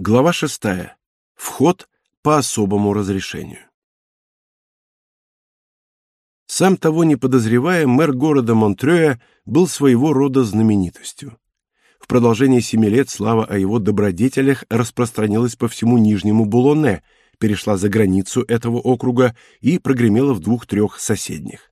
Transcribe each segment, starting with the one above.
Глава шестая. Вход по особому разрешению. Сам того не подозревая, мэр города Монтрёя был своего рода знаменитостью. В продолжение семи лет слава о его добродетелях распространилась по всему Нижнему Булоне, перешла за границу этого округа и прогремела в двух-трех соседних.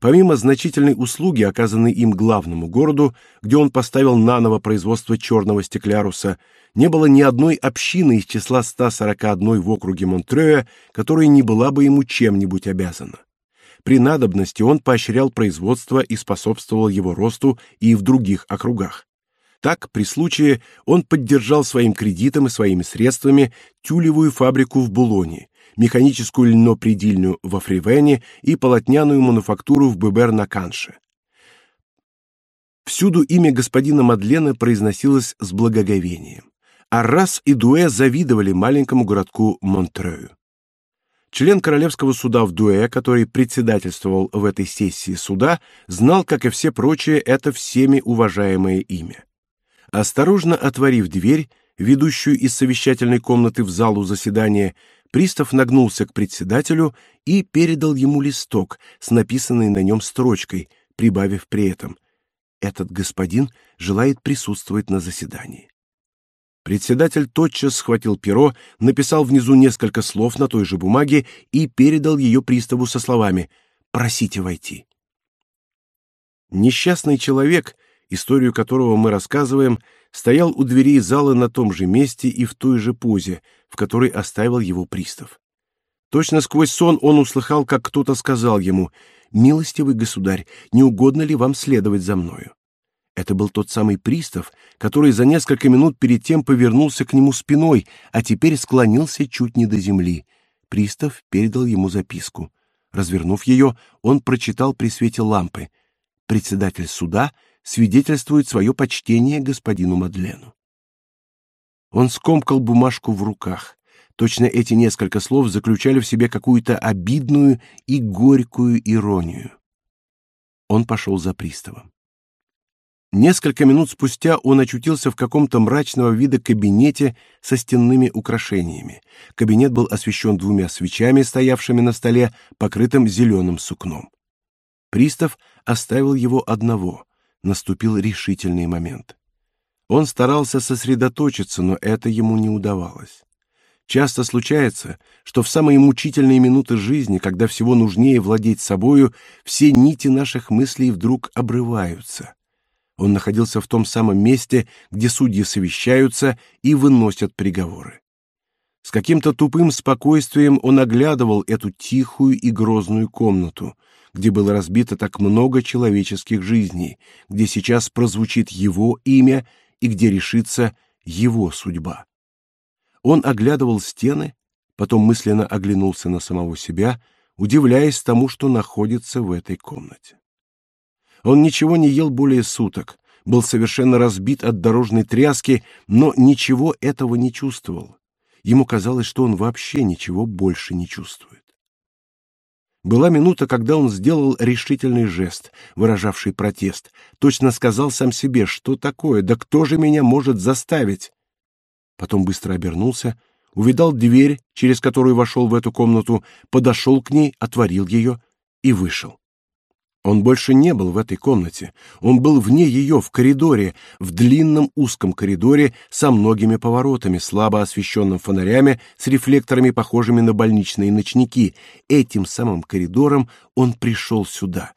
Помимо значительной услуги, оказанной им главному городу, где он поставил наново производство черного стекляруса, не было ни одной общины из числа 141 в округе Монтрея, которая не была бы ему чем-нибудь обязана. При надобности он поощрял производство и способствовал его росту и в других округах. Так, при случае, он поддержал своим кредитом и своими средствами тюлевую фабрику в Булоне, механическую льнопредельную во Фривене и полотняную мануфактуру в Бебер-на-Канше. Всюду имя господина Мадлена произносилось с благоговением. Аррас и Дуэ завидовали маленькому городку Монтрею. Член королевского суда в Дуэ, который председательствовал в этой сессии суда, знал, как и все прочие, это всеми уважаемое имя. Осторожно отворив дверь, ведущую из совещательной комнаты в залу заседания, Пристав нагнулся к председателю и передал ему листок с написанной на нем строчкой, прибавив при этом: "Этот господин желает присутствовать на заседании". Председатель тотчас схватил перо, написал внизу несколько слов на той же бумаге и передал ее приставу со словами: "Просите войти". Несчастный человек, историю которого мы рассказываем, стоял у дверей зала на том же месте и в той же позе, в которой оставил его пристав. Точно сквозь сон он услыхал, как кто-то сказал ему: "Милостивый государь, не угодно ли вам следовать за мною?" Это был тот самый пристав, который за несколько минут перед тем повернулся к нему спиной, а теперь склонился чуть не до земли. Пристав передал ему записку. Развернув ее, он прочитал при свете лампы: "Председатель суда свидетельствует свое почтение господину Мадлену. Он скомкал бумажку в руках. Точно эти несколько слов заключали в себе какую-то обидную и горькую иронию. Он пошел за приставом. Несколько минут спустя он очутился в каком-то мрачного вида кабинете со стенными украшениями. Кабинет был освещен двумя свечами, стоявшими на столе, покрытым зеленым сукном. Пристав оставил его одного наступил решительный момент. Он старался сосредоточиться, но это ему не удавалось. Часто случается, что в самые мучительные минуты жизни, когда всего нужнее владеть собою, все нити наших мыслей вдруг обрываются. Он находился в том самом месте, где судьи совещаются и выносят приговоры. С каким-то тупым спокойствием он оглядывал эту тихую и грозную комнату, где было разбито так много человеческих жизней, где сейчас прозвучит его имя и где решится его судьба. Он оглядывал стены, потом мысленно оглянулся на самого себя, удивляясь тому, что находится в этой комнате. Он ничего не ел более суток, был совершенно разбит от дорожной тряски, но ничего этого не чувствовал. Ему казалось, что он вообще ничего больше не чувствует. Была минута, когда он сделал решительный жест, выражавший протест. Точно сказал сам себе, что такое, да кто же меня может заставить? Потом быстро обернулся, увидал дверь, через которую вошел в эту комнату, подошел к ней, отворил ее и вышел. Он больше не был в этой комнате. Он был вне ее, в коридоре, в длинном узком коридоре со многими поворотами, слабо освещенным фонарями, с рефлекторами, похожими на больничные ночники. Этим самым коридором он пришел сюда.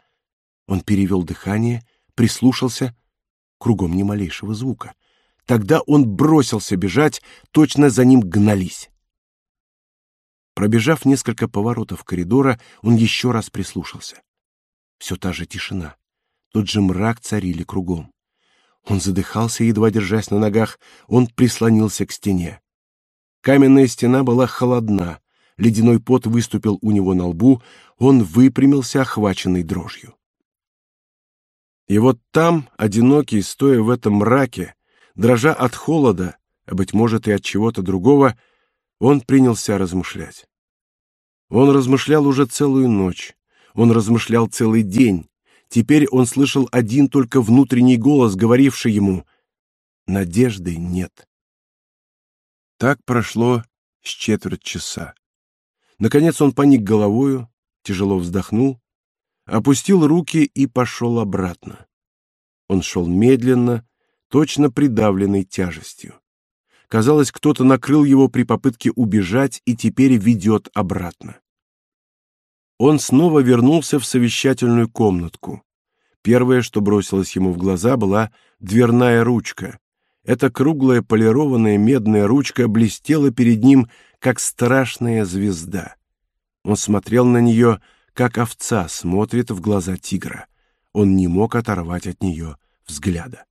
Он перевел дыхание, прислушался. Кругом ни малейшего звука. Тогда он бросился бежать, точно за ним гнались. Пробежав несколько поворотов коридора, он еще раз прислушался. Все та же тишина, тот же мрак царили кругом. Он задыхался, едва держась на ногах, он прислонился к стене. Каменная стена была холодна, ледяной пот выступил у него на лбу, он выпрямился, охваченный дрожью. И вот там, одинокий, стоя в этом мраке, дрожа от холода, а быть может и от чего-то другого, он принялся размышлять. Он размышлял уже целую ночь. Он размышлял целый день. Теперь он слышал один только внутренний голос, говоривший ему: "Надежды нет". Так прошло с четверть часа. Наконец он поник головою, тяжело вздохнул, опустил руки и пошел обратно. Он шел медленно, точно придавленный тяжестью. Казалось, кто-то накрыл его при попытке убежать и теперь ведет обратно. Он снова вернулся в совещательную комнатку. Первое, что бросилось ему в глаза, была дверная ручка. Эта круглая полированная медная ручка блестела перед ним, как страшная звезда. Он смотрел на нее, как овца смотрит в глаза тигра. Он не мог оторвать от нее взгляда.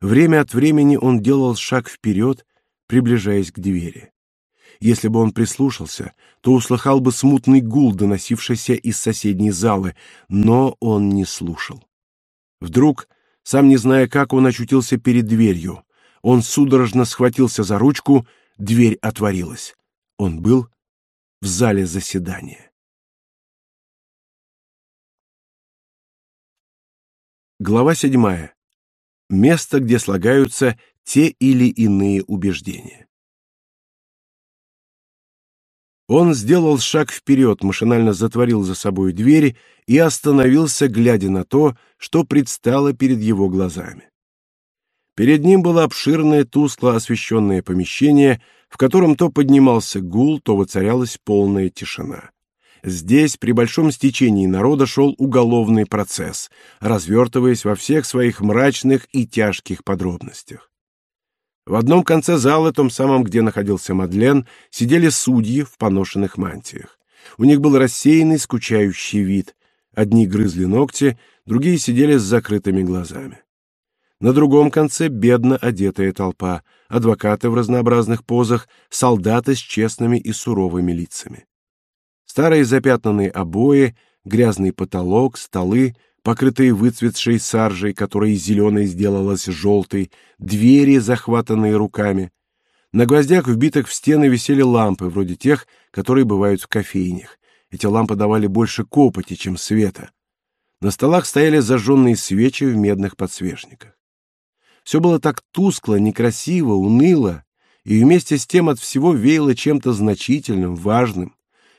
Время от времени он делал шаг вперед, приближаясь к двери. Если бы он прислушался, то услыхал бы смутный гул, доносившийся из соседней залы, но он не слушал. Вдруг, сам не зная как, он очутился перед дверью. Он судорожно схватился за ручку, дверь отворилась. Он был в зале заседания. Глава седьмая. Место, где слагаются те или иные убеждения. Он сделал шаг вперед, машинально затворил за собой двери и остановился, глядя на то, что предстало перед его глазами. Перед ним было обширное, тускло освещенное помещение, в котором то поднимался гул, то воцарялась полная тишина. Здесь при большом стечении народа шел уголовный процесс, развертываясь во всех своих мрачных и тяжких подробностях. В одном конце зала, том самом, где находился Мадлен, сидели судьи в поношенных мантиях. У них был рассеянный, скучающий вид. Одни грызли ногти, другие сидели с закрытыми глазами. На другом конце бедно одетая толпа, адвокаты в разнообразных позах, солдаты с честными и суровыми лицами. Старые запятнанные обои, грязный потолок, столы — покрытые выцветшей саржей, которая из зеленой сделалась желтой, двери, захватанные руками. На гвоздях, вбитых в стены, висели лампы, вроде тех, которые бывают в кофейнях. Эти лампы давали больше копоти, чем света. На столах стояли зажженные свечи в медных подсвечниках. Все было так тускло, некрасиво, уныло, и вместе с тем от всего веяло чем-то значительным, важным.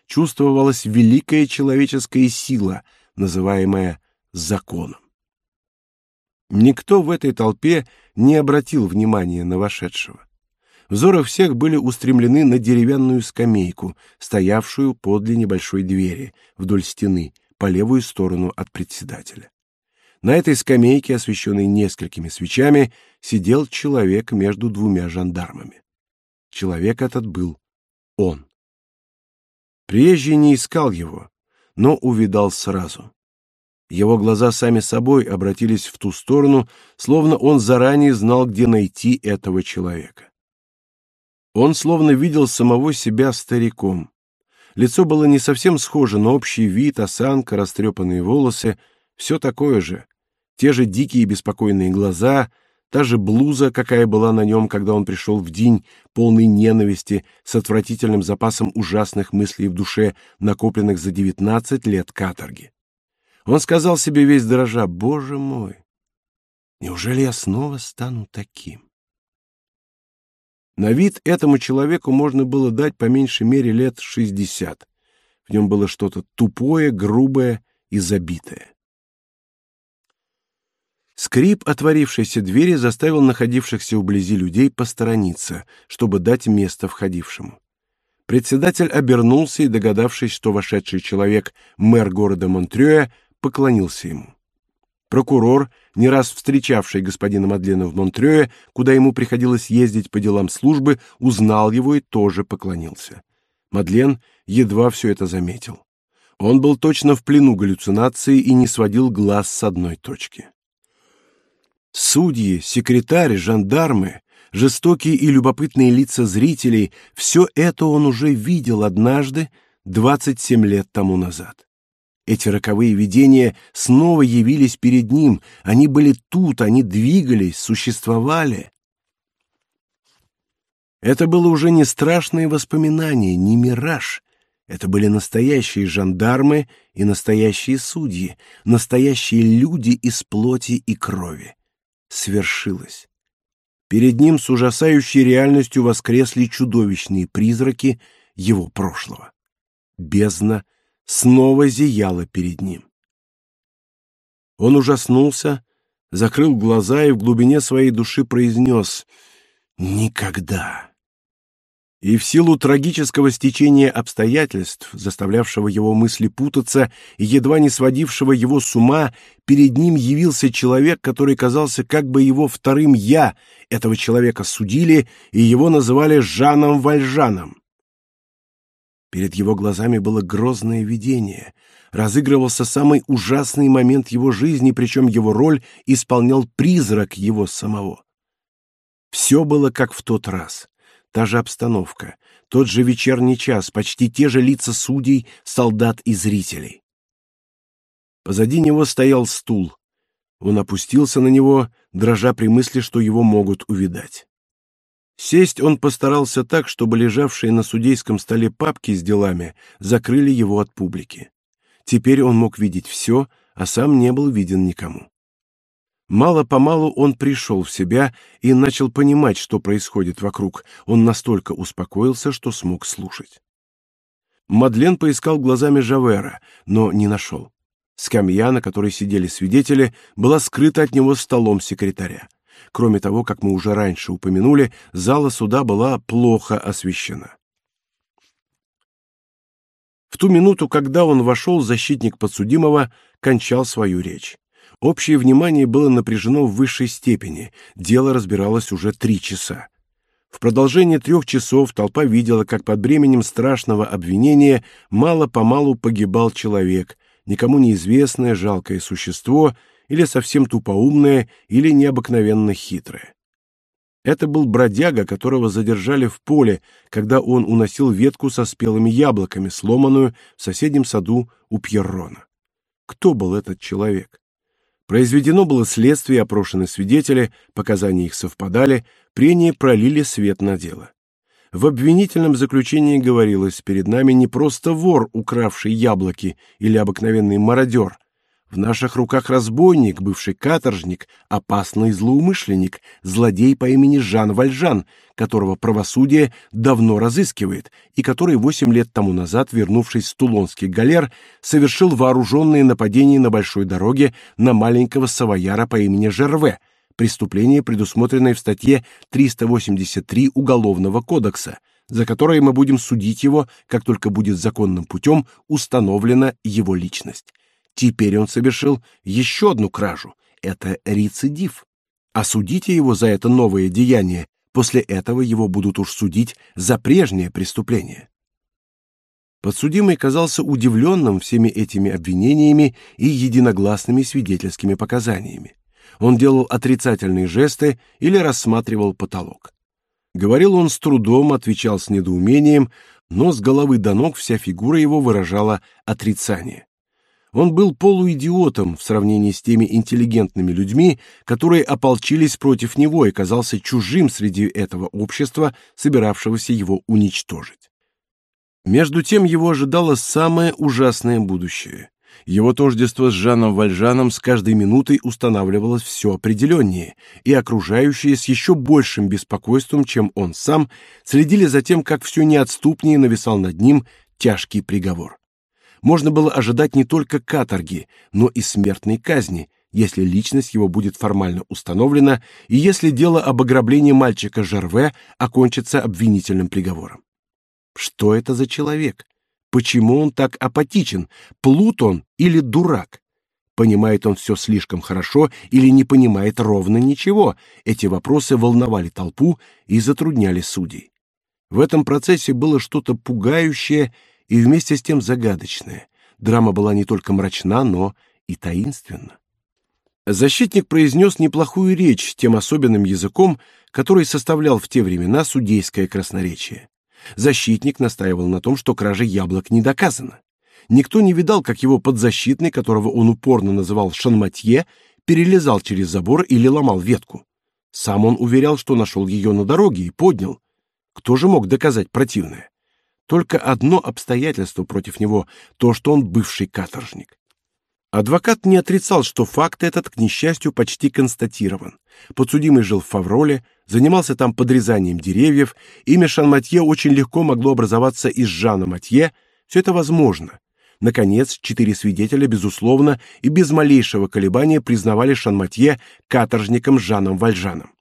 Чувствовалась великая человеческая сила, называемая законом. Никто в этой толпе не обратил внимания на вошедшего. Взоры всех были устремлены на деревянную скамейку, стоявшую подле небольшой двери вдоль стены, по левую сторону от председателя. На этой скамейке, освещенной несколькими свечами, сидел человек между двумя жандармами. Человек этот был он. Приезжий не искал его, но увидал сразу. Его глаза сами собой обратились в ту сторону, словно он заранее знал, где найти этого человека. Он словно видел самого себя стариком. Лицо было не совсем схоже, но общий вид, осанка, растрепанные волосы — все такое же. Те же дикие беспокойные глаза, та же блуза, какая была на нем, когда он пришел в день, полный ненависти, с отвратительным запасом ужасных мыслей в душе, накопленных за девятнадцать лет каторги. Он сказал себе весь дрожа, «Боже мой, неужели я снова стану таким?» На вид этому человеку можно было дать по меньшей мере лет шестьдесят. В нем было что-то тупое, грубое и забитое. Скрип отворившейся двери заставил находившихся вблизи людей посторониться, чтобы дать место входившему. Председатель обернулся и, догадавшись, что вошедший человек — мэр города Монтрёя, поклонился ему. Прокурор, не раз встречавший господина Мадлена в Монтрёе, куда ему приходилось ездить по делам службы, узнал его и тоже поклонился. Мадлен едва все это заметил. Он был точно в плену галлюцинации и не сводил глаз с одной точки. Судьи, секретари, жандармы, жестокие и любопытные лица зрителей — все это он уже видел однажды, 27 лет тому назад. Эти роковые видения снова явились перед ним. Они были тут, они двигались, существовали. Это было уже не страшные воспоминания, не мираж. Это были настоящие жандармы и настоящие судьи, настоящие люди из плоти и крови. Свершилось. перед ним с ужасающей реальностью воскресли чудовищные призраки его прошлого. Бездна снова зияла перед ним. Он ужаснулся, закрыл глаза и в глубине своей души произнес «Никогда». И в силу трагического стечения обстоятельств, заставлявшего его мысли путаться и едва не сводившего его с ума, перед ним явился человек, который казался как бы его вторым «я». Этого человека судили, и его называли Жаном Вальжаном. Перед его глазами было грозное видение. Разыгрывался самый ужасный момент его жизни, причем его роль исполнял призрак его самого. Все было как в тот раз. Та же обстановка, тот же вечерний час, почти те же лица судей, солдат и зрителей. Позади него стоял стул. Он опустился на него, дрожа при мысли, что его могут увидать. Сесть он постарался так, чтобы лежавшие на судейском столе папки с делами закрыли его от публики. Теперь он мог видеть все, а сам не был виден никому. Мало-помалу он пришел в себя и начал понимать, что происходит вокруг. Он настолько успокоился, что смог слушать. Мадлен поискал глазами Жавера, но не нашел. Скамья, на которой сидели свидетели, была скрыта от него столом секретаря. Кроме того, как мы уже раньше упомянули, зала суда была плохо освещена. В ту минуту, когда он вошел, защитник подсудимого кончал свою речь. Общее внимание было напряжено в высшей степени. Дело разбиралось уже три часа. В продолжение трех часов толпа видела, как под бременем страшного обвинения мало-помалу погибал человек, никому неизвестное жалкое существо — или совсем тупоумное, или необыкновенно хитрое. Это был бродяга, которого задержали в поле, когда он уносил ветку со спелыми яблоками, сломанную в соседнем саду у Пьеррона. Кто был этот человек? Произведено было следствие, опрошены свидетели, показания их совпадали, прения пролили свет на дело. В обвинительном заключении говорилось, перед нами не просто вор, укравший яблоки, или обыкновенный мародер, в наших руках разбойник, бывший каторжник, опасный злоумышленник, злодей по имени Жан Вальжан, которого правосудие давно разыскивает и который восемь лет тому назад, вернувшись с Тулонских галер, совершил вооруженные нападения на большой дороге на маленького савояра по имени Жерве, преступление, предусмотренное в статье 383 Уголовного кодекса, за которое мы будем судить его, как только будет законным путем установлена его личность. Теперь он совершил еще одну кражу. Это рецидив. Осудите его за это новое деяние. После этого его будут уж судить за прежнее преступление. Подсудимый казался удивленным всеми этими обвинениями и единогласными свидетельскими показаниями. Он делал отрицательные жесты или рассматривал потолок. Говорил он с трудом, отвечал с недоумением, но с головы до ног вся фигура его выражала отрицание. Он был полуидиотом в сравнении с теми интеллигентными людьми, которые ополчились против него и казался чужим среди этого общества, собиравшегося его уничтожить. Между тем его ожидало самое ужасное будущее. Его тождество с Жаном Вальжаном с каждой минутой устанавливалось все определеннее, и окружающие с еще большим беспокойством, чем он сам, следили за тем, как все неотступнее нависал над ним тяжкий приговор можно было ожидать не только каторги, но и смертной казни, если личность его будет формально установлена и если дело об ограблении мальчика Жерве окончится обвинительным приговором. Что это за человек? Почему он так апатичен? Плут он или дурак? Понимает он все слишком хорошо или не понимает ровно ничего? Эти вопросы волновали толпу и затрудняли судей. В этом процессе было что-то пугающее и вместе с тем загадочное. Драма была не только мрачна, но и таинственна. Защитник произнес неплохую речь тем особенным языком, который составлял в те времена судейское красноречие. Защитник настаивал на том, что кража яблок не доказана. Никто не видал, как его подзащитный, которого он упорно называл Шанматье, перелезал через забор или ломал ветку. Сам он уверял, что нашел ее на дороге и поднял. Кто же мог доказать противное? Только одно обстоятельство против него — то, что он бывший каторжник. Адвокат не отрицал, что факт этот, к несчастью, почти констатирован. Подсудимый жил в Фавроле, занимался там подрезанием деревьев, имя Шан-Матье очень легко могло образоваться из Жана Матье, все это возможно. Наконец, четыре свидетеля, безусловно, и без малейшего колебания признавали Шан-Матье каторжником Жаном Вальжаном.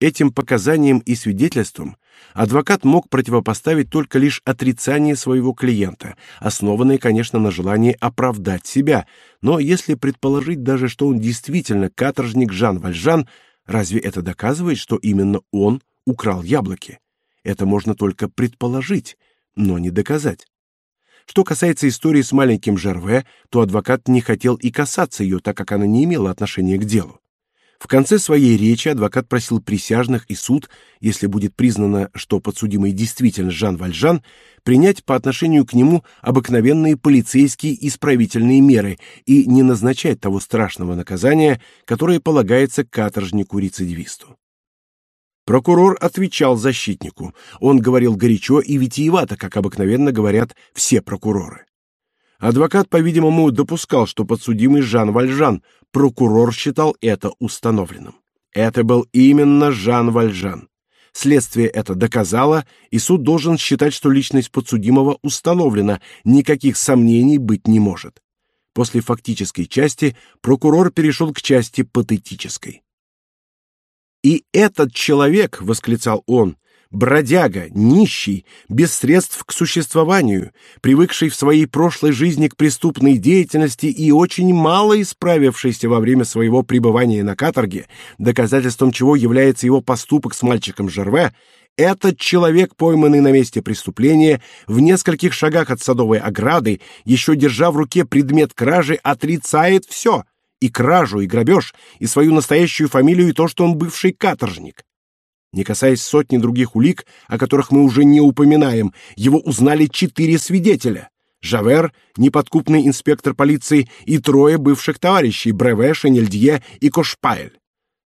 Этим показаниям и свидетельствам адвокат мог противопоставить только лишь отрицание своего клиента, основанное, конечно, на желании оправдать себя, но если предположить даже, что он действительно каторжник Жан Вальжан, разве это доказывает, что именно он украл яблоки? Это можно только предположить, но не доказать. Что касается истории с маленьким Жерве, то адвокат не хотел и касаться ее, так как она не имела отношения к делу. В конце своей речи адвокат просил присяжных и суд, если будет признано, что подсудимый действительно Жан Вальжан, принять по отношению к нему обыкновенные полицейские исправительные меры и не назначать того страшного наказания, которое полагается каторжнику-рецидивисту. Прокурор отвечал защитнику. Он говорил горячо и витиевато, как обыкновенно говорят все прокуроры. Адвокат, по-видимому, допускал, что подсудимый Жан Вальжан, прокурор считал это установленным. Это был именно Жан Вальжан. Следствие это доказало, и суд должен считать, что личность подсудимого установлена, никаких сомнений быть не может. После фактической части прокурор перешел к части патетической. И этот человек, восклицал он, бродяга, нищий, без средств к существованию, привыкший в своей прошлой жизни к преступной деятельности и очень мало исправившийся во время своего пребывания на каторге, доказательством чего является его поступок с мальчиком Жерве, этот человек, пойманный на месте преступления, в нескольких шагах от садовой ограды, еще держа в руке предмет кражи, отрицает все — и кражу, и грабеж, и свою настоящую фамилию, и то, что он бывший каторжник. Не касаясь сотни других улик, о которых мы уже не упоминаем, его узнали четыре свидетеля. Жавер, неподкупный инспектор полиции, и трое бывших товарищей Бреве, Шенельдье и Кошпайль.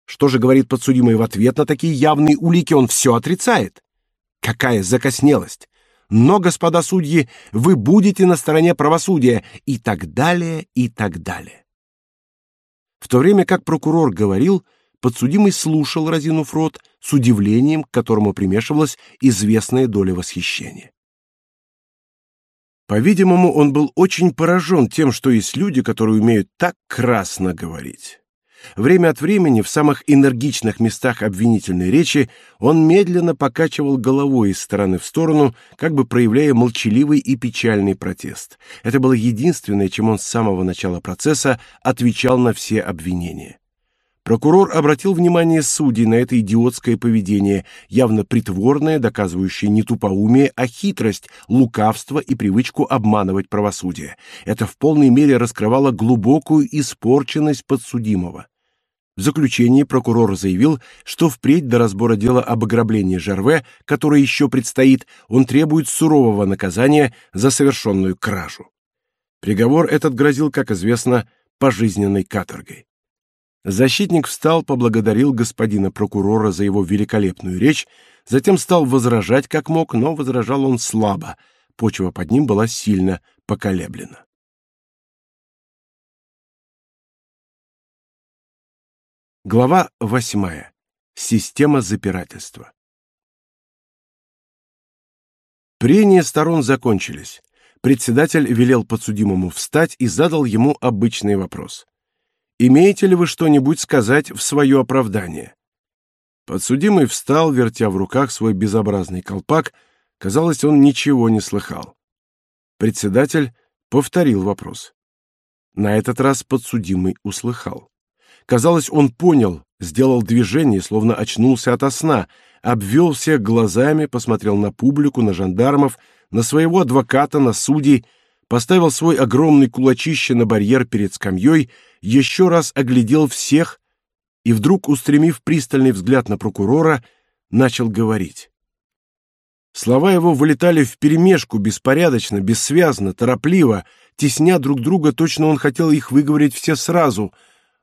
Что же говорит подсудимый в ответ на такие явные улики? Он все отрицает. Какая закоснелость! Но, господа судьи, вы будете на стороне правосудия и так далее, и так далее. В то время как прокурор говорил, Подсудимый слушал, разинув рот, с удивлением, к которому примешивалась известная доля восхищения. По-видимому, он был очень поражен тем, что есть люди, которые умеют так красно говорить. Время от времени в самых энергичных местах обвинительной речи он медленно покачивал головой из стороны в сторону, как бы проявляя молчаливый и печальный протест. Это было единственное, чем он с самого начала процесса отвечал на все обвинения. Прокурор обратил внимание судей на это идиотское поведение, явно притворное, доказывающее не тупоумие, а хитрость, лукавство и привычку обманывать правосудие. Это в полной мере раскрывало глубокую испорченность подсудимого. В заключении прокурор заявил, что впредь до разбора дела об ограблении Жерве, которое еще предстоит, он требует сурового наказания за совершенную кражу. Приговор этот грозил, как известно, пожизненной каторгой. Защитник встал, поблагодарил господина прокурора за его великолепную речь, затем стал возражать как мог, но возражал он слабо. Почва под ним была сильно поколеблена. Глава восьмая. Система запирательства. Прения сторон закончились. Председатель велел подсудимому встать и задал ему обычный вопрос. Имеете ли вы что-нибудь сказать в свое оправдание? Подсудимый встал, вертя в руках свой безобразный колпак, казалось, он ничего не слыхал. Председатель повторил вопрос. На этот раз подсудимый услыхал. Казалось, он понял, сделал движение, словно очнулся ото сна, обвел всех глазами, посмотрел на публику, на жандармов, на своего адвоката, на судей, поставил свой огромный кулачище на барьер перед скамьей еще раз оглядел всех и вдруг, устремив пристальный взгляд на прокурора, начал говорить. Слова его вылетали вперемешку, беспорядочно, бессвязно, торопливо, тесня друг друга, точно он хотел их выговорить все сразу.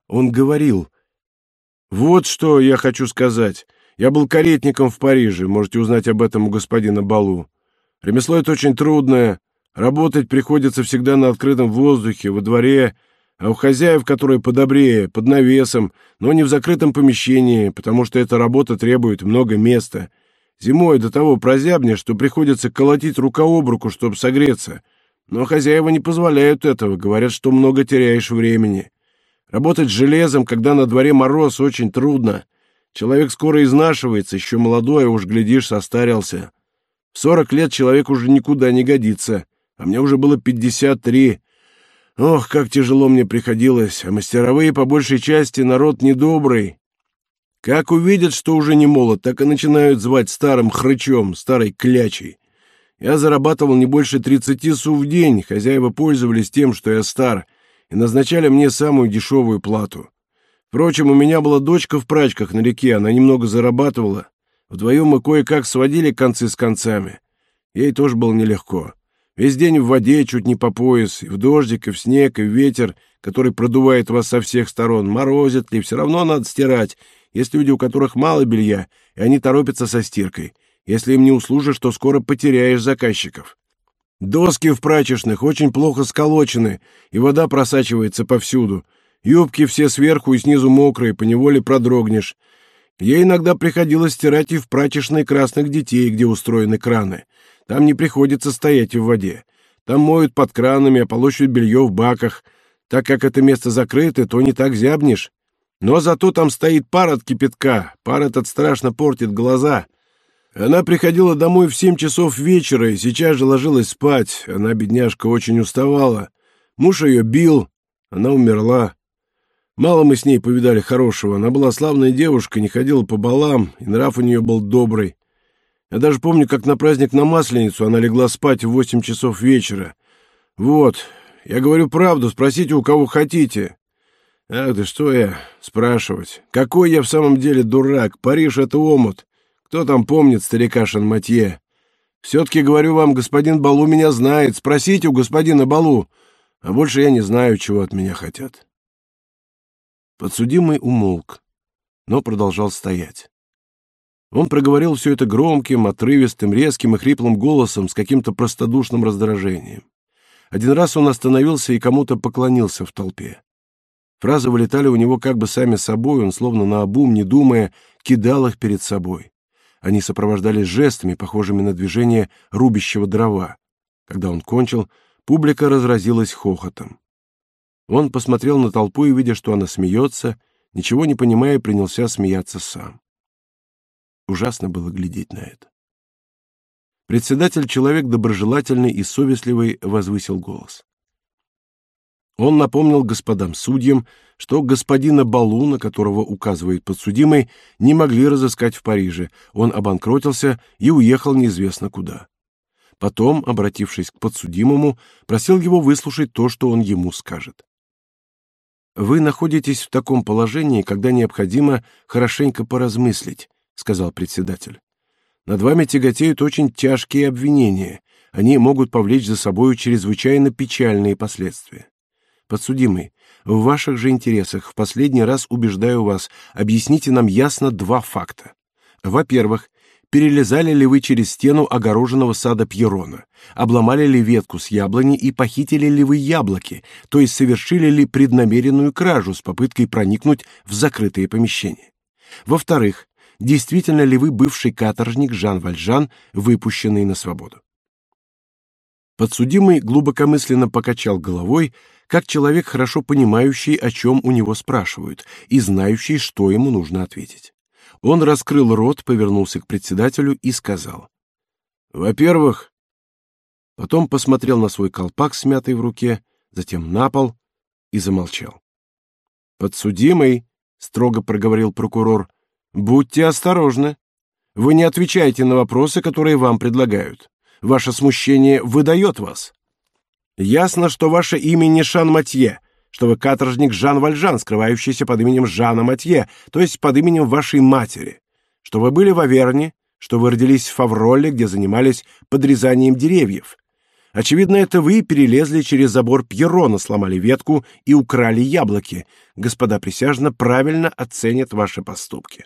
Он говорил: "Вот что я хочу сказать. Я был каретником в Париже, можете узнать об этом у господина Балу. Ремесло это очень трудное, работать приходится всегда на открытом воздухе, во дворе, А у хозяев, которые подобрее, под навесом, но не в закрытом помещении, потому что эта работа требует много места. Зимой до того прозябнешь, что приходится колотить рука об руку, чтобы согреться. Но хозяева не позволяют этого, говорят, что много теряешь времени. Работать с железом, когда на дворе мороз, очень трудно. Человек скоро изнашивается, еще молодой, а уж, глядишь, состарился. В сорок лет человек уже никуда не годится, а мне уже было пятьдесят три. Ох, как тяжело мне приходилось, а мастеровые, по большей части, народ недобрый. Как увидят, что уже не молод, так и начинают звать старым хрычом, старой клячей. Я зарабатывал не больше тридцати су в день, хозяева пользовались тем, что я стар, и назначали мне самую дешевую плату. Впрочем, у меня была дочка в прачках на реке, она немного зарабатывала. Вдвоем мы кое-как сводили концы с концами. Ей тоже было нелегко. Весь день в воде, чуть не по пояс, и в дождик, и в снег, и в ветер, который продувает вас со всех сторон. Морозит ли, все равно надо стирать. Есть люди, у которых мало белья, и они торопятся со стиркой. Если им не услужишь, то скоро потеряешь заказчиков. Доски в прачечных очень плохо сколочены, и вода просачивается повсюду. Юбки все сверху и снизу мокрые, поневоле продрогнешь. Ей иногда приходилось стирать и в прачечной красных детей, где устроены краны. Там не приходится стоять в воде. Там моют под кранами, а полощут белье в баках. Так как это место закрыто, то не так зябнешь. Но зато там стоит пар от кипятка. Пар этот страшно портит глаза. Она приходила домой в семь часов вечера и сейчас же ложилась спать. Она, бедняжка, очень уставала. Муж ее бил. Она умерла. Мало мы с ней повидали хорошего. Она была славная девушка, не ходила по балам, и нрав у нее был добрый. Я даже помню, как на праздник на Масленицу она легла спать в восемь часов вечера. Вот, я говорю правду, спросите, у кого хотите. Ах, да что я спрашивать. Какой я в самом деле дурак. Париж — это омут. Кто там помнит старика Шанматье? Все-таки, говорю вам, господин Балу меня знает. Спросите у господина Балу. А больше я не знаю, чего от меня хотят. Подсудимый умолк, но продолжал стоять. Он проговорил все это громким, отрывистым, резким и хриплым голосом с каким-то простодушным раздражением. Один раз он остановился и кому-то поклонился в толпе. Фразы вылетали у него как бы сами собой, он словно наобум, не думая, кидал их перед собой. Они сопровождались жестами, похожими на движение рубящего дрова. Когда он кончил, публика разразилась хохотом. Он посмотрел на толпу и, видя, что она смеется, ничего не понимая, принялся смеяться сам. Ужасно было глядеть на это. Председатель, человек доброжелательный и совестливый, возвысил голос. Он напомнил господам судьям, что господина Балуна, которого указывает подсудимый, не могли разыскать в Париже. Он обанкротился и уехал неизвестно куда. Потом, обратившись к подсудимому, просил его выслушать то, что он ему скажет. Вы находитесь в таком положении, когда необходимо хорошенько поразмыслить, сказал председатель. Над вами тяготеют очень тяжкие обвинения. Они могут повлечь за собой чрезвычайно печальные последствия. Подсудимый, в ваших же интересах в последний раз убеждаю вас, объясните нам ясно два факта. Во-первых, Перелезали ли вы через стену огороженного сада Пьерона? Обломали ли ветку с яблони и похитили ли вы яблоки, то есть совершили ли преднамеренную кражу с попыткой проникнуть в закрытые помещения? Во-вторых, действительно ли вы бывший каторжник Жан Вальжан, выпущенный на свободу? Подсудимый глубокомысленно покачал головой, как человек, хорошо понимающий, о чем у него спрашивают, и знающий, что ему нужно ответить. Он раскрыл рот, повернулся к председателю и сказал: "Во-первых, потом посмотрел на свой колпак, смятый в руке, затем на пол и замолчал. Подсудимый, строго проговорил прокурор, будьте осторожны. Вы не отвечаете на вопросы, которые вам предлагают. Ваше смущение выдает вас. Ясно, что ваше имя не Шан Матье, что вы каторжник Жан Вальжан, скрывающийся под именем Жана Матье, то есть под именем вашей матери, что вы были в Аверне, что вы родились в Фавроле, где занимались подрезанием деревьев. Очевидно, это вы перелезли через забор Пьерона, сломали ветку и украли яблоки. Господа присяжно правильно оценят ваши поступки.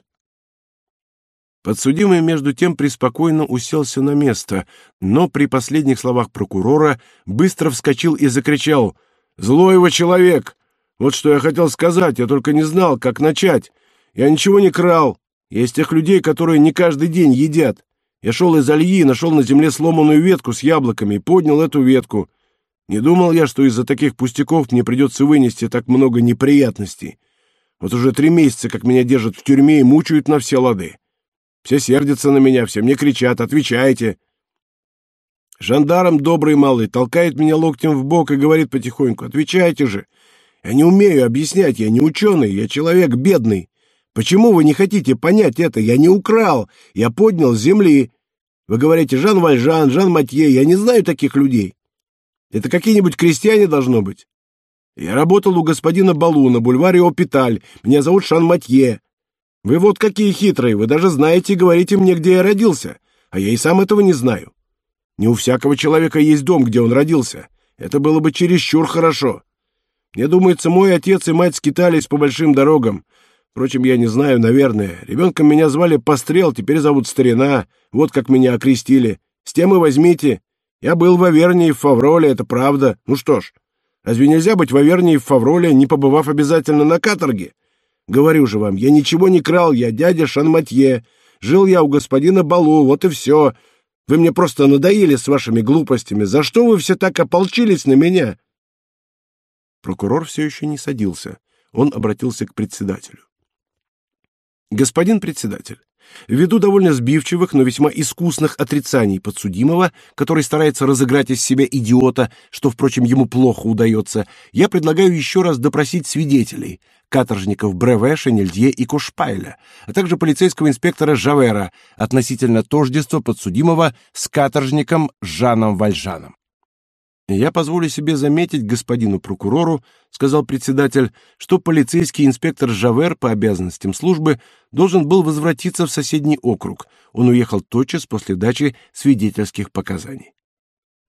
Подсудимый между тем преспокойно уселся на место, но при последних словах прокурора быстро вскочил и закричал: Злой вы человек! Вот что я хотел сказать, я только не знал, как начать. Я ничего не крал. Из тех людей, которые не каждый день едят. Я шел из Альи, нашел на земле сломанную ветку с яблоками и поднял эту ветку. Не думал я, что из-за таких пустяков мне придется вынести так много неприятностей. Вот уже три месяца, как меня держат в тюрьме и мучают на все лады. Все сердятся на меня, все мне кричат, отвечайте. Жандарм добрый малый толкает меня локтем в бок и говорит потихоньку, отвечайте же. Я не умею объяснять, я не ученый, я человек бедный. Почему вы не хотите понять это? Я не украл, я поднял с земли. Вы говорите, Жан Вальжан, Жан Матье, я не знаю таких людей. Это какие-нибудь крестьяне должно быть. Я работал у господина Балу на бульваре Опиталь. Меня зовут Шан Матье. Вы вот какие хитрые, вы даже знаете и говорите мне, где я родился. А я и сам этого не знаю. Не у всякого человека есть дом, где он родился. Это было бы чересчур хорошо. Мне думается, мой отец и мать скитались по большим дорогам. Впрочем, я не знаю, наверное. Ребенком меня звали Пострел, теперь зовут Старина. Вот как меня окрестили. С тем и возьмите. Я был в Аверне и в Фавроле, это правда. Ну что ж, разве нельзя быть в Аверне и в Фавроле, не побывав обязательно на каторге? Говорю же вам, я ничего не крал, я дядя Шанматье. Жил я у господина Балу, вот и все. Вы мне просто надоели с вашими глупостями. За что вы все так ополчились на меня? Прокурор все еще не садился. Он обратился к председателю. Господин председатель, ввиду довольно сбивчивых, но весьма искусных отрицаний подсудимого, который старается разыграть из себя идиота, что, впрочем, ему плохо удается, я предлагаю еще раз допросить свидетелей, каторжников Бреве, Шенельдье и Кошпайля, а также полицейского инспектора Жавера относительно тождества подсудимого с каторжником Жаном Вальжаном. Я позволю себе заметить господину прокурору, сказал председатель, что полицейский инспектор Жавер по обязанностям службы должен был возвратиться в соседний округ. Он уехал тотчас после дачи свидетельских показаний.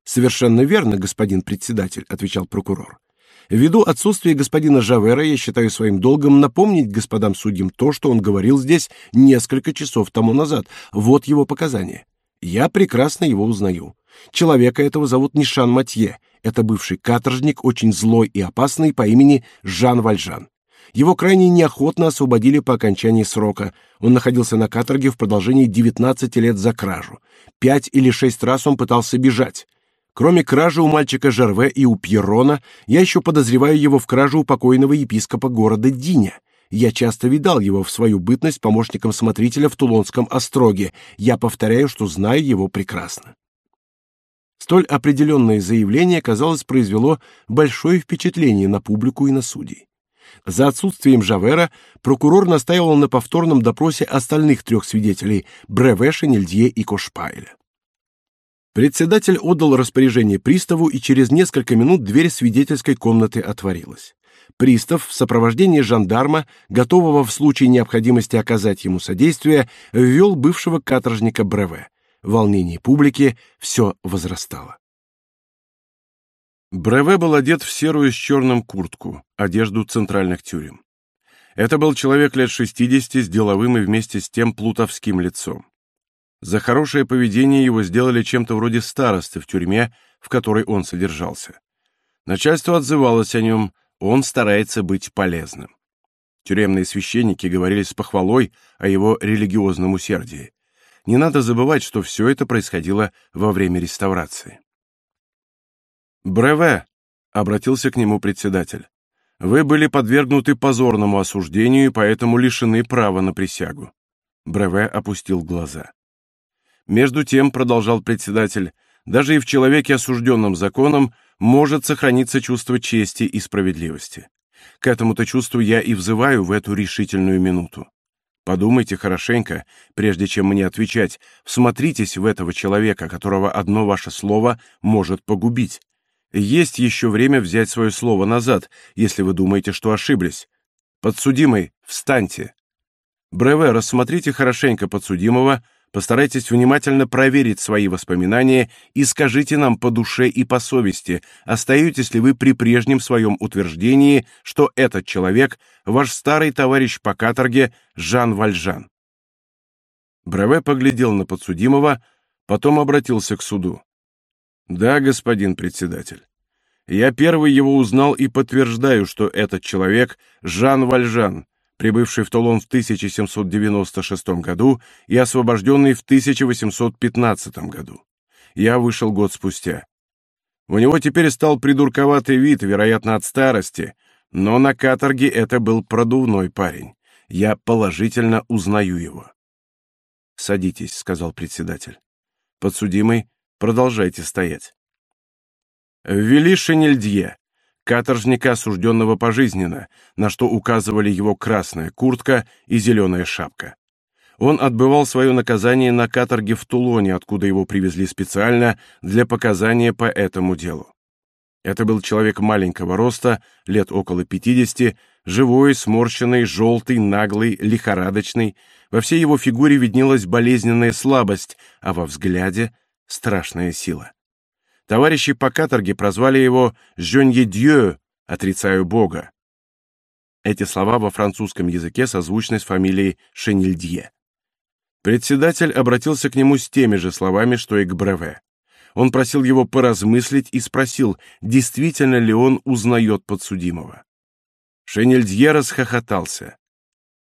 Совершенно верно, господин председатель, отвечал прокурор. Ввиду отсутствия господина Жавера, я считаю своим долгом напомнить господам судьям то, что он говорил здесь несколько часов тому назад. Вот его показания. Я прекрасно его узнаю. Человека этого зовут не Шан Матье. Это бывший каторжник, очень злой и опасный по имени Жан Вальжан. Его крайне неохотно освободили по окончании срока. Он находился на каторге в продолжении 19 лет за кражу. Пять или шесть раз он пытался бежать. Кроме кражи у мальчика Жерве и у Пьерона, я еще подозреваю его в краже у покойного епископа города Диня. Я часто видал его в свою бытность помощником смотрителя в Тулонском остроге. Я повторяю, что знаю его прекрасно. Столь определенное заявление, казалось, произвело большое впечатление на публику и на судей. За отсутствием Жавера прокурор настаивал на повторном допросе остальных трех свидетелей Бреве, Шенельдье и Кошпайля. Председатель отдал распоряжение приставу, и через несколько минут дверь свидетельской комнаты отворилась. Пристав в сопровождении жандарма, готового в случае необходимости оказать ему содействие, ввел бывшего каторжника Бреве волнении публики все возрастало. Бреве был одет в серую с черным куртку, одежду центральных тюрем. Это был человек лет 60 с деловым и вместе с тем плутовским лицом. За хорошее поведение его сделали чем-то вроде старосты в тюрьме, в которой он содержался. Начальство отзывалось о нем, он старается быть полезным. Тюремные священники говорили с похвалой о его религиозном усердии. Не надо забывать, что все это происходило во время реставрации. «Бреве», — обратился к нему председатель, — «вы были подвергнуты позорному осуждению и поэтому лишены права на присягу». Бреве опустил глаза. Между тем, продолжал председатель, даже и в человеке, осужденном законом, может сохраниться чувство чести и справедливости. К этому-то чувству я и взываю в эту решительную минуту. Подумайте хорошенько, прежде чем мне отвечать. Всмотритесь в этого человека, которого одно ваше слово может погубить. Есть еще время взять свое слово назад, если вы думаете, что ошиблись. Подсудимый, встаньте. Бреве, рассмотрите хорошенько подсудимого, Постарайтесь внимательно проверить свои воспоминания и скажите нам по душе и по совести, остаетесь ли вы при прежнем своем утверждении, что этот человек — ваш старый товарищ по каторге Жан Вальжан. Браве поглядел на подсудимого, потом обратился к суду. «Да, господин председатель, Я первый его узнал и подтверждаю, что этот человек Жан Вальжан, прибывший в Тулон в 1796 году и освобожденный в 1815 году. Я вышел год спустя. У него теперь стал придурковатый вид, вероятно, от старости, но на каторге это был продувной парень. Я положительно узнаю его. «Садитесь», — сказал председатель. «Подсудимый, продолжайте стоять». Ввели Шенельдье, каторжника, осужденного пожизненно, на что указывали его красная куртка и зеленая шапка. Он отбывал свое наказание на каторге в Тулоне, откуда его привезли специально для показания по этому делу. Это был человек маленького роста, лет около 50, живой, сморщенный, желтый, наглый, лихорадочный. Во всей его фигуре виднелась болезненная слабость, а во взгляде — страшная сила. Товарищи по каторге прозвали его «Жонье Дьё», «Отрицаю Бога». Эти слова во французском языке созвучны с фамилией Шенильдье. Председатель обратился к нему с теми же словами, что и к Бреве. Он просил его поразмыслить и спросил, действительно ли он узнает подсудимого. Шенельдье расхохотался.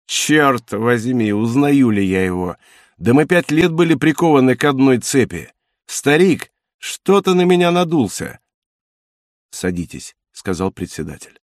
«Черт возьми, узнаю ли я его? Да мы пять лет были прикованы к одной цепи. Старик, что-то на меня надулся. Садитесь, сказал председатель.